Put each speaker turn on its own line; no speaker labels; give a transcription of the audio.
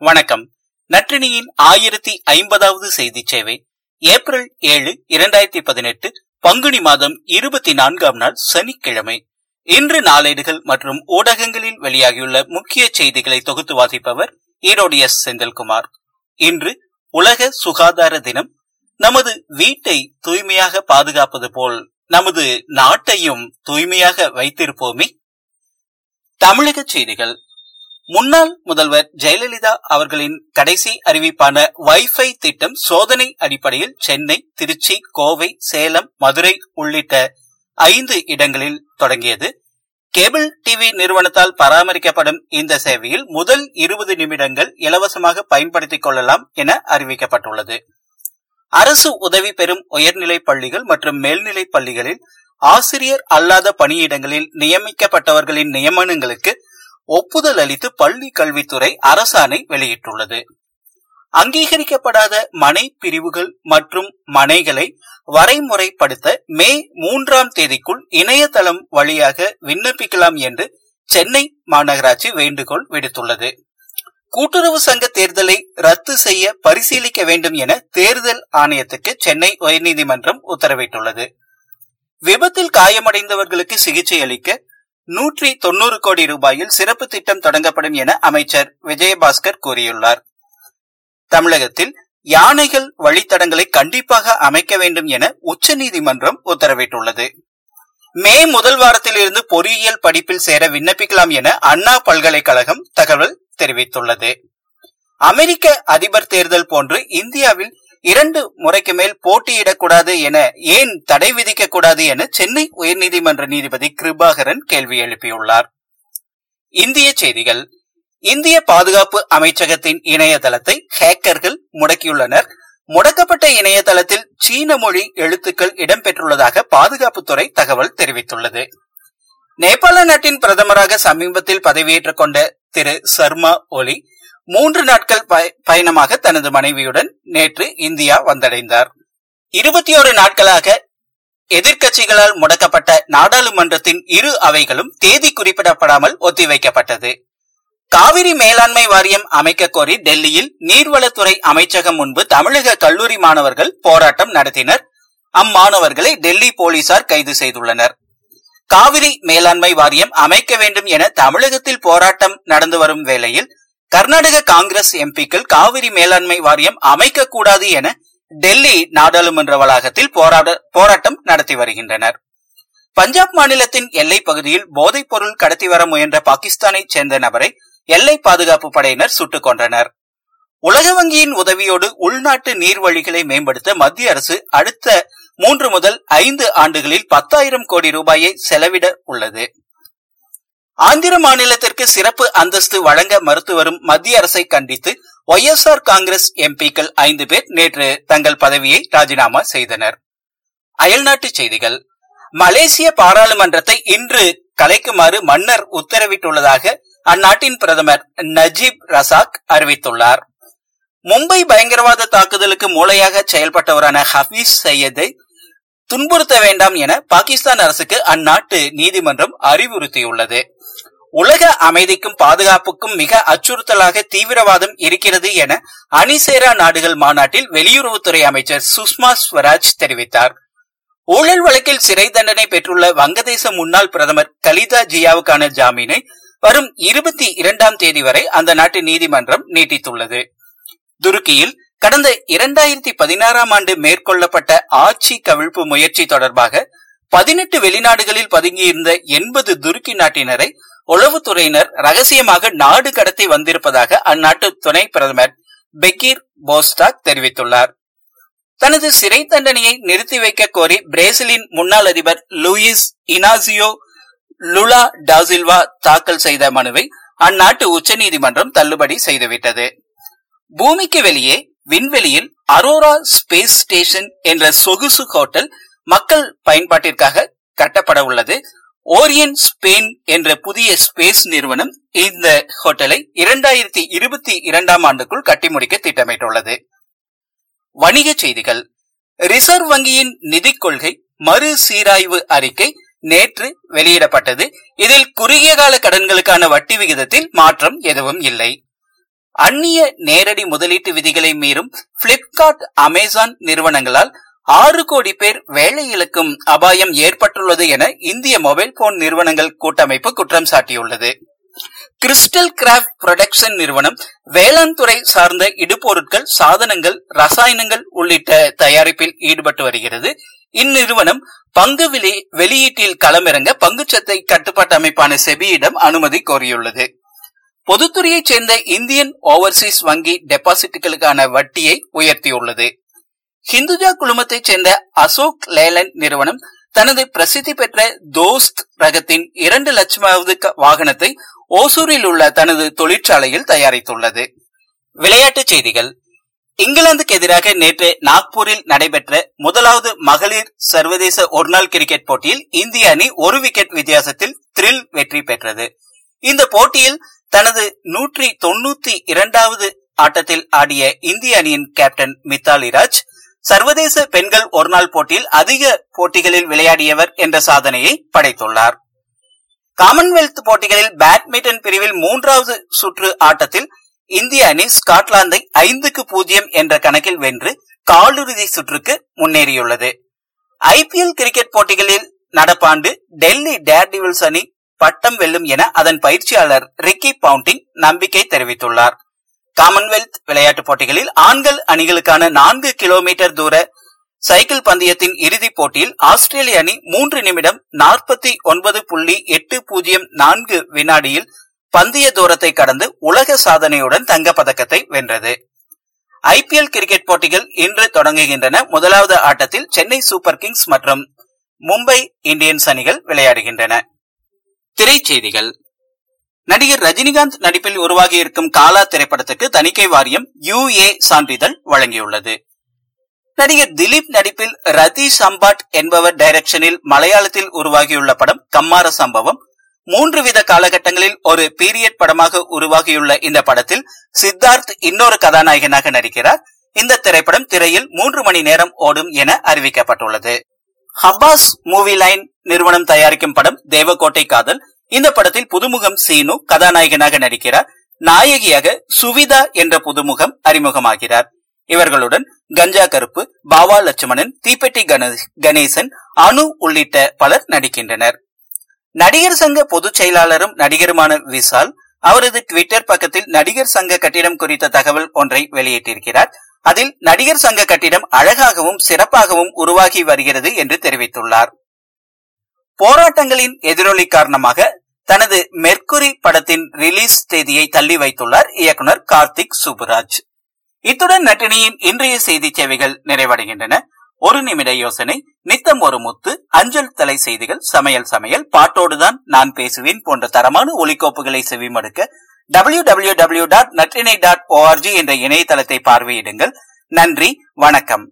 வணக்கம். நற்றினியின் ஆயிரத்தி ஐம்பதாவது செய்தி சேவை ஏப்ரல் ஏழு இரண்டாயிரத்தி பதினெட்டு பங்குனி மாதம் இருபத்தி நான்காம் நாள் சனிக்கிழமை. இன்று நாளேடுகள் மற்றும் ஊடகங்களில் வெளியாகியுள்ள முக்கிய செய்திகளை தொகுத்து வாசிப்பவர் ஈரோடு எஸ். செந்தில்குமார். இன்று உலக சுகாதார தினம். நமது வீட்டை தூய்மையாக பாதுகாப்பது போல் நமது நாட்டையும் தூய்மையாக வைத்திருப்போமே. தமிழக செய்திகள். முன்னாள் முதல்வர் ஜெயலலிதா அவர்களின் கடைசி அறிவிப்பான வைஃபை திட்டம் சோதனை அடிப்படையில் சென்னை திருச்சி கோவை சேலம் மதுரை உள்ளிட்ட ஐந்து இடங்களில் தொடங்கியது. கேபிள் டிவி நிறுவனத்தால் பராமரிக்கப்படும் இந்த சேவையில் முதல் இருபது நிமிடங்கள் இலவசமாக பயன்படுத்திக் கொள்ளலாம் என அறிவிக்கப்பட்டுள்ளது. அரசு உதவி பெறும் உயர்நிலை பள்ளிகள் மற்றும் மேல்நிலை பள்ளிகளில் ஆசிரியர் அல்லாத பணியிடங்களில் நியமிக்கப்பட்டவர்களின் நியமனங்களுக்கு ஒப்புதல் அளித்து பள்ளி கல்வித்துறை அரசாணை வெளியிட்டுள்ளது. அங்கீகரிக்கப்படாத மனை பிரிவுகள் மற்றும் மனைகளை வரைமுறைப்படுத்த மே மூன்றாம் தேதிக்குள் இணையதளம் வழியாக விண்ணப்பிக்கலாம் என்று சென்னை மாநகராட்சி வேண்டுகோள் விடுத்துள்ளது. கூட்டுறவு சங்க தேர்தலை ரத்து செய்ய பரிசீலிக்க வேண்டும் என தேர்தல் ஆணையத்துக்கு சென்னை உயர்நீதிமன்றம் உத்தரவிட்டுள்ளது. விபத்தில் காயமடைந்தவர்களுக்கு சிகிச்சை அளிக்க நூற்றி தொன்னூறு கோடி ரூபாயில் சிறப்பு திட்டம் தொடங்கப்படும் என அமைச்சர் விஜயபாஸ்கர் கூறியுள்ளார். தமிழகத்தில் யானைகள் வழித்தடங்களை கண்டிப்பாக அமைக்க வேண்டும் என உச்சநீதிமன்றம் உத்தரவிட்டுள்ளது. மே முதல் வாரத்தில் இருந்து பொறியியல் படிப்பில் சேர விண்ணப்பிக்கலாம் என அண்ணா பல்கலைக்கழகம் தகவல் தெரிவித்துள்ளது. அமெரிக்க அதிபர் தேர்தல் போன்று இந்தியாவில் இரண்டு முறைக்கு மேல் போட்டியிடக்கூடாது என ஏன் தடை விதிக்க கூடாது என சென்னை உயர்நீதிமன்ற நீதிபதி கிருபாகரன் கேள்வி எழுப்பியுள்ளார். இந்திய செய்திகள். இந்திய பாதுகாப்பு அமைச்சகத்தின் இணையதளத்தை ஹேக்கர்கள் முடக்கியுள்ளனர். முடக்கப்பட்ட இணையதளத்தில் சீன மொழி எழுத்துக்கள் இடம்பெற்றுள்ளதாக பாதுகாப்புத்துறை தகவல் தெரிவித்துள்ளது. நேபாள நாட்டின் பிரதமராக சமீபத்தில் பதவியேற்றுக் கொண்ட திரு சர்மா ஒலி மூன்று நாட்கள் பயணமாக தனது மனைவியுடன் நேற்று இந்தியா வந்தடைந்தார். இருபத்தி ஒரு நாட்களாக எதிர்கட்சிகளால் முடக்கப்பட்ட நாடாளுமன்றத்தின் இரு அவைகளும் தேதி குறிப்பிடப்படாமல் ஒத்திவைக்கப்பட்டது. காவிரி மேலாண்மை வாரியம் அமைக்க கோரி டெல்லியில் நீர்வளத்துறை அமைச்சகம் முன்பு தமிழக கல்லூரி மாணவர்கள் போராட்டம் நடத்தினர். அம்மாணவர்களை டெல்லி போலீசார் கைது செய்துள்ளனர். காவிரி மேலாண்மை வாரியம் அமைக்க வேண்டும் என தமிழகத்தில் போராட்டம் நடந்து வரும் வேளையில் கர்நாடக காங்கிரஸ் எம்பிக்கள் காவிரி மேலாண்மை வாரியம் அமைக்கக்கூடாது என டெல்லி நாடாளுமன்ற வளாகத்தில் போராட்டம் நடத்தி வருகின்றனர். பஞ்சாப் மாநிலத்தின் எல்லை பகுதியில் போதைப் பொருள் கடத்தி வர முயன்ற பாகிஸ்தானை சேர்ந்த நபரை எல்லை பாதுகாப்பு படையினர் சுட்டுக் கொன்றனர். உலக வங்கியின் உதவியோடு உள்நாட்டு நீர்வழிகளை மேம்படுத்த மத்திய அரசு அடுத்த மூன்று முதல் ஐந்து ஆண்டுகளில் பத்தாயிரம் கோடி ரூபாயை செலவிட உள்ளது. ஆந்திர மாநிலத்திற்கு சிறப்பு அந்தஸ்து வழங்க மறுத்து வரும் மத்திய அரசை கண்டித்து ஒய் எஸ் ஆர் காங்கிரஸ் எம்பிக்கள் ஐந்து பேர் நேற்று தங்கள் பதவியை ராஜினாமா செய்தனர். அயல்நாட்டுச் செய்திகள். மலேசிய பாராளுமன்றத்தை இன்று கலைக்குமாறு மன்னர் உத்தரவிட்டுள்ளதாக அந்நாட்டின் பிரதமர் நஜீப் ரசாக் அறிவித்துள்ளார். மும்பை பயங்கரவாத தாக்குதலுக்கு மூளையாக செயல்பட்டவரான ஹபீஸ் சையதை துன்புறுத்த வேண்டாம் என பாகிஸ்தான் அரசுக்கு அந்நாட்டு நீதிமன்றம் அறிவுறுத்தியுள்ளது. உலக அமைதிக்கும் பாதுகாப்புக்கும் மிக அச்சுறுத்தலாக தீவிரவாதம் இருக்கிறது என அணிசேரா நாடுகள் மாநாட்டில் வெளியுறவுத்துறை அமைச்சர் சுஷ்மா ஸ்வராஜ் தெரிவித்தார். ஊழல் வழக்கில் சிறை தண்டனை பெற்றுள்ள வங்கதேச முன்னாள் பிரதமர் கலிதா ஜியாவுக்கான ஜாமீனை வரும் இருபத்தி இரண்டாம் தேதி வரை அந்த நாட்டு நீதிமன்றம் நீட்டித்துள்ளது. துருக்கியில் கடந்த இரண்டாயிரத்தி பதினாறாம் ஆண்டு மேற்கொள்ளப்பட்ட ஆட்சி கவிழ்ப்பு முயற்சி தொடர்பாக பதினெட்டு வெளிநாடுகளில் பதுங்கியிருந்த எண்பது துருக்கி நாட்டினரை உளவுத்துறையினர் ரகசியமாக நாடு கடத்தி வந்திருப்பதாக அந்நாட்டு துணை பிரதமர் பெக்கீர் போஸ்டாக் தெரிவித்துள்ளார். தனது சிறை தண்டனையை நிறுத்தி வைக்க கோரி பிரேசிலின் முன்னாள் அதிபர் லூயிஸ் இனாசியோ லுலா டாசில்வா தாக்கல் செய்த மனுவை அந்நாட்டு உச்சநீதிமன்றம் தள்ளுபடி செய்துவிட்டது. பூமிக்கு வெளியே விண்வெளியில் அரோரா ஸ்பேஸ் ஸ்டேஷன் என்ற சொகுசு ஹோட்டல் மக்கள் பயன்பாட்டிற்காக கட்டப்பட உள்ளது. ஓரியன் ஸ்பெயின் என்ற புதிய ஸ்பேஸ் நிறுவனம் இந்த ஹோட்டலை இரண்டாயிரத்தி இருபத்தி இரண்டாம் ஆண்டுக்குள் கட்டி முடிக்க திட்டமிட்டுள்ளது. வணிகச் செய்திகள். ரிசர்வ் வங்கியின் நிதி கொள்கை மறு சீராய்வு அறிக்கை நேற்று வெளியிடப்பட்டது. இதில் குறுகிய கால கடன்களுக்கான வட்டி விகிதத்தில் மாற்றம் எதுவும் இல்லை. அந்நிய நேரடி முதலீட்டு விதிகளை மீறும் பிளிப்கார்ட் அமேசான் நிறுவனங்களால் ஆறு கோடி பேர் வேலை இழக்கும் அபாயம் ஏற்பட்டுள்ளது என இந்திய மொபைல் போன் நிறுவனங்கள் கூட்டமைப்பு குற்றம் சாட்டியுள்ளது. கிறிஸ்டல் கிராஃப்ட் புரொடக்ஷன் நிறுவனம் வேளாண் துறை சார்ந்த இடுபொருட்கள் சாதனங்கள் ரசாயனங்கள் உள்ளிட்ட தயாரிப்பில் ஈடுபட்டு வருகிறது. இந்நிறுவனம் பங்கு விலை வெளியீட்டில் களமிறங்க பங்குச்சத்தை கட்டுப்பாட்டு அமைப்பான செபியிடம் அனுமதி கோரியுள்ளது. பொதுத்துறையைச் சேர்ந்த இந்தியன் ஓவர்சீஸ் வங்கி டெபாசிட்டுகளுக்கான வட்டியை உயர்த்தியுள்ளது. ஹிந்துஜா குழுமத்தைச் சேர்ந்த அசோக் லேலன் நிறுவனம் தனது பிரசித்தி பெற்ற தோஸ்த் ரகத்தின் இரண்டு லட்சமாவது வாகனத்தை ஓசூரில் உள்ள தனது தொழிற்சாலையில் தயாரித்துள்ளது. விளையாட்டுச் செய்திகள். இங்கிலாந்துக்கு எதிராக நேற்று நாக்பூரில் நடைபெற்ற முதலாவது மகளிர் சர்வதேச ஒருநாள் கிரிக்கெட் போட்டியில் இந்திய அணி ஒரு விக்கெட் வித்தியாசத்தில் த்ரில் வெற்றி பெற்றது. இந்த போட்டியில் தனது நூற்றி தொன்னூத்தி இரண்டாவது ஆட்டத்தில் ஆடிய இந்திய அணியின் கேப்டன் மித்தாலி ராஜ் சர்வதேச பெண்கள் ஒருநாள் போட்டியில் அதிக போட்டிகளில் விளையாடியவர் என்ற சாதனையை படைத்துள்ளார். காமன்வெல்த் போட்டிகளில் பேட்மிண்டன் பிரிவில் மூன்றாவது சுற்று ஆட்டத்தில் இந்திய அணி ஸ்காட்லாந்தை ஐந்துக்கு பூஜ்ஜியம் என்ற கணக்கில் வென்று காலிறுதி சுற்றுக்கு முன்னேறியுள்ளது. ஐபிஎல் கிரிக்கெட் போட்டிகளில் நடப்பாண்டு டெல்லி டேர்டிவில்ஸ் அணி பட்டம் வெல்லும் என அதன் பயிற்சியாளர் ரிக்கி பவுண்டிங் நம்பிக்கை தெரிவித்துள்ளார். காமன்வெல்த் விளையாட்டுப் போட்டிகளில் ஆண்கள் அணிகளுக்கான நான்கு கிலோமீட்டர் தூர சைக்கிள் பந்தயத்தின் இறுதிப் போட்டியில் ஆஸ்திரேலிய அணி மூன்று நிமிடம் நாற்பத்தி ஒன்பது புள்ளி எட்டு பூஜ்ஜியம் நான்கு வினாடியில் பந்தய தூரத்தை கடந்து உலக சாதனையுடன் தங்கப்பதக்கத்தை வென்றது. ஐபிஎல் கிரிக்கெட் போட்டிகள் இன்று தொடங்குகின்றன. முதலாவது ஆட்டத்தில் சென்னை சூப்பர் கிங்ஸ் மற்றும் மும்பை இந்தியன்ஸ் அணிகள் விளையாடுகின்றன. திரைச்செய்திகள். நடிகர் ரஜினிகாந்த் நடிப்பில் உருவாகியிருக்கும் காலா திரைப்படத்துக்கு தணிக்கை வாரியம் யூ ஏ சான்றிதழ் வழங்கியுள்ளது. நடிகர் திலீப் நடிப்பில் ரதி சம்பாட் என்பவர் டைரக்ஷனில் மலையாளத்தில் உருவாகியுள்ள படம் கம்மார சம்பவம். மூன்று வித காலகட்டங்களில் ஒரு பீரியட் படமாக உருவாகியுள்ள இந்த படத்தில் சித்தார்த் இன்னொரு கதாநாயகனாக நடிக்கிறார். இந்த திரைப்படம் திரையில் மூன்று மணி நேரம் ஓடும் என அறிவிக்கப்பட்டுள்ளது. ஹப்பாஸ் மூவி லைன் நிறுவனம் தயாரிக்கும் படம் தேவகோட்டை காதல். இந்த படத்தில் புதுமுகம் சீனு கதாநாயகனாக நடிக்கிறார். நாயகியாக சுவிதா என்ற புதுமுகம் அறிமுகமாகிறார். இவர்களுடன் கஞ்சா கருப்பு பாவா லட்சுமணன் தீப்பெட்டி கணேசன் அனு உள்ளிட்ட பலர் நடிக்கின்றனர். நடிகர் சங்க பொதுச் செயலாளரும் நடிகருமான விசால் அவரது ட்விட்டர் பக்கத்தில் நடிகர் சங்க கட்டிடம் குறித்த தகவல் ஒன்றை வெளியிட்டிருக்கிறார். அதில் நடிகர் சங்க கட்டிடம் அழகாகவும் சிறப்பாகவும் உருவாகி வருகிறது என்று தெரிவித்துள்ளார். போராட்டங்களின் எதிரொலி காரணமாக தனது மெர்க்குரி படத்தின் ரிலீஸ் தேதியை தள்ளி வைத்துள்ளார் இயக்குனர் கார்த்திக் சுப்புராஜ். இத்துடன் நட்டினியின் இன்றைய செய்தி சேவைகள் நிறைவடைகின்றன. ஒரு நிமிட யோசனை நித்தம் ஒரு முத்து அஞ்சல் தலை செய்திகள் சமையல் சமையல் பாட்டோடுதான் நான் பேசுவேன் போன்ற தரமான ஒலிக்கோப்புகளை செவிமடுக்க W W W dot Natrinai dot ORG என்ற இணையதளத்தை பார்வையிடுங்கள். நன்றி வணக்கம்.